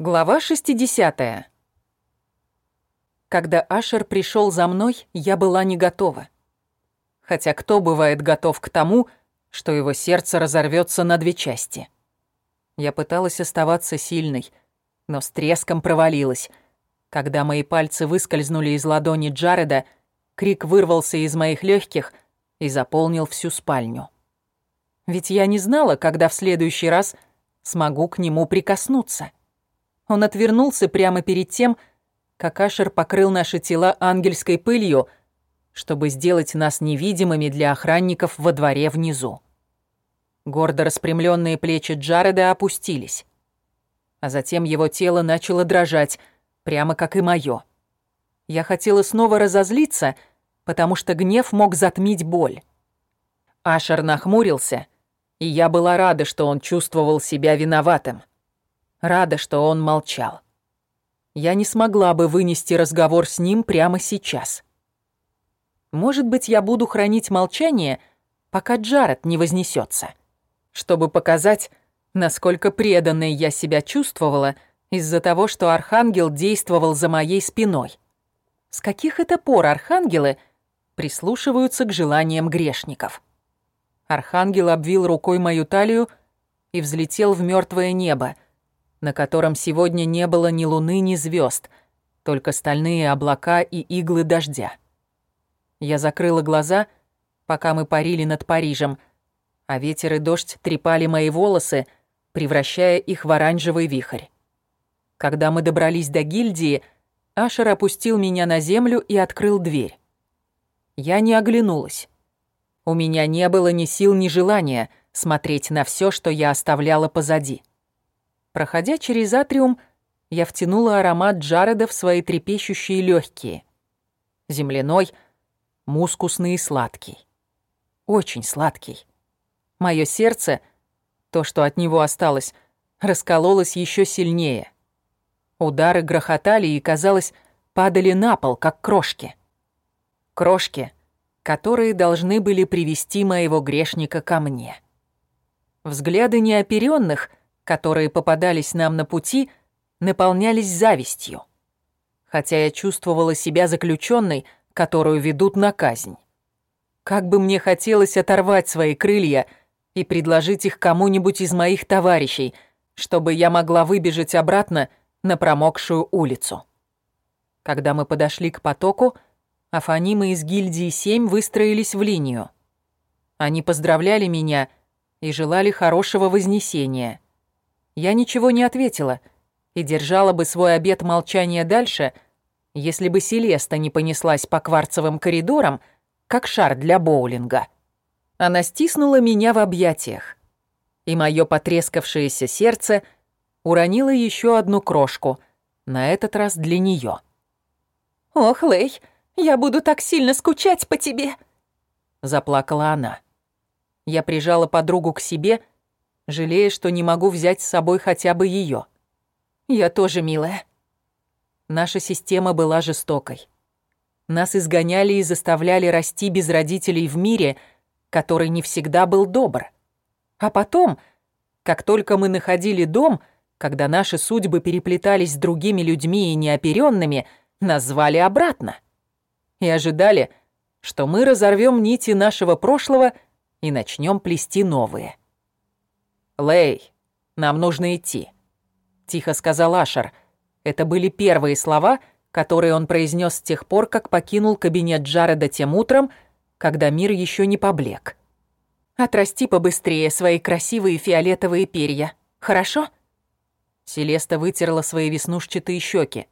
Глава 60. Когда Ашер пришел за мной, я была не готова. Хотя кто бывает готов к тому, что его сердце разорвется на две части? Я пыталась оставаться сильной, но с треском провалилась. Когда мои пальцы выскользнули из ладони Джареда, крик вырвался из моих легких и заполнил всю спальню. Ведь я не знала, когда в следующий раз смогу к нему прикоснуться. Он отвернулся прямо перед тем, как Ашер покрыл наши тела ангельской пылью, чтобы сделать нас невидимыми для охранников во дворе внизу. Гордо распрямленные плечи Джареда опустились. А затем его тело начало дрожать, прямо как и моё. Я хотела снова разозлиться, потому что гнев мог затмить боль. Ашер нахмурился, и я была рада, что он чувствовал себя виноватым. Рада, что он молчал. Я не смогла бы вынести разговор с ним прямо сейчас. Может быть, я буду хранить молчание, пока Джаред не вознесется, чтобы показать, насколько преданной я себя чувствовала из-за того, что Архангел действовал за моей спиной. С каких это пор архангелы прислушиваются к желаниям грешников? Архангел обвил рукой мою талию и взлетел в мертвое небо, на котором сегодня не было ни луны, ни звезд, только стальные облака и иглы дождя. Я закрыла глаза, пока мы парили над Парижем, а ветер и дождь трепали мои волосы, превращая их в оранжевый вихрь. Когда мы добрались до гильдии, Ашер опустил меня на землю и открыл дверь. Я не оглянулась. У меня не было ни сил, ни желания смотреть на все, что я оставляла позади. Проходя через атриум, я втянула аромат Джареда в свои трепещущие легкие. Земляной, мускусный и сладкий. Очень сладкий. Мое сердце, то, что от него осталось, раскололось еще сильнее. Удары грохотали и, казалось, падали на пол, как крошки. Крошки, которые должны были привести моего грешника ко мне. Взгляды неоперенных — которые попадались нам на пути, наполнялись завистью. Хотя я чувствовала себя заключенной, которую ведут на казнь. Как бы мне хотелось оторвать свои крылья и предложить их кому-нибудь из моих товарищей, чтобы я могла выбежать обратно на промокшую улицу. Когда мы подошли к потоку, афанимы из гильдии 7 выстроились в линию. Они поздравляли меня и желали хорошего вознесения. Я ничего не ответила и держала бы свой обет молчания дальше, если бы Селеста не понеслась по кварцевым коридорам, как шар для боулинга. Она стиснула меня в объятиях, и мое потрескавшееся сердце уронило еще одну крошку, на этот раз для нее. «Ох, Лэй, я буду так сильно скучать по тебе!» Заплакала она. Я прижала подругу к себе жалея, что не могу взять с собой хотя бы ее. Я тоже милая. Наша система была жестокой. Нас изгоняли и заставляли расти без родителей в мире, который не всегда был добр. А потом, как только мы находили дом, когда наши судьбы переплетались с другими людьми и неоперенными, нас звали обратно. И ожидали, что мы разорвем нити нашего прошлого и начнем плести новые. «Лэй, нам нужно идти», — тихо сказал Ашер. Это были первые слова, которые он произнес с тех пор, как покинул кабинет Джареда тем утром, когда мир еще не поблек. «Отрасти побыстрее свои красивые фиолетовые перья, хорошо?» Селеста вытерла свои веснушчатые щеки.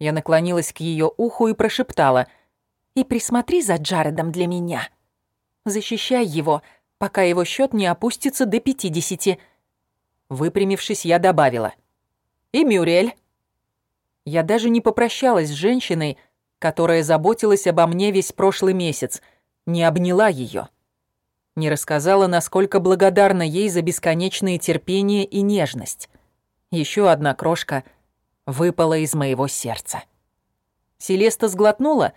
Я наклонилась к ее уху и прошептала. «И присмотри за Джаредом для меня. Защищай его, — пока его счет не опустится до 50. Выпрямившись, я добавила. «И Мюрель». Я даже не попрощалась с женщиной, которая заботилась обо мне весь прошлый месяц, не обняла ее, не рассказала, насколько благодарна ей за бесконечное терпение и нежность. Еще одна крошка выпала из моего сердца. Селеста сглотнула,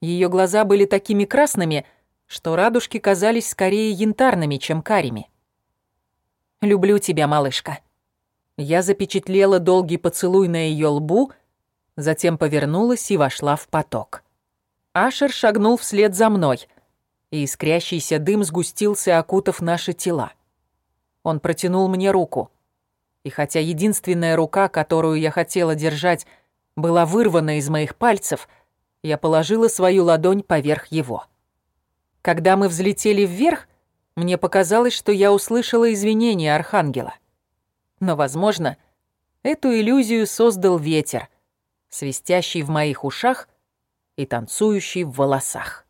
ее глаза были такими красными, что радужки казались скорее янтарными, чем карими. «Люблю тебя, малышка». Я запечатлела долгий поцелуй на ее лбу, затем повернулась и вошла в поток. Ашер шагнул вслед за мной, и искрящийся дым сгустился, окутав наши тела. Он протянул мне руку, и хотя единственная рука, которую я хотела держать, была вырвана из моих пальцев, я положила свою ладонь поверх его. Когда мы взлетели вверх, мне показалось, что я услышала извинения Архангела. Но, возможно, эту иллюзию создал ветер, свистящий в моих ушах и танцующий в волосах.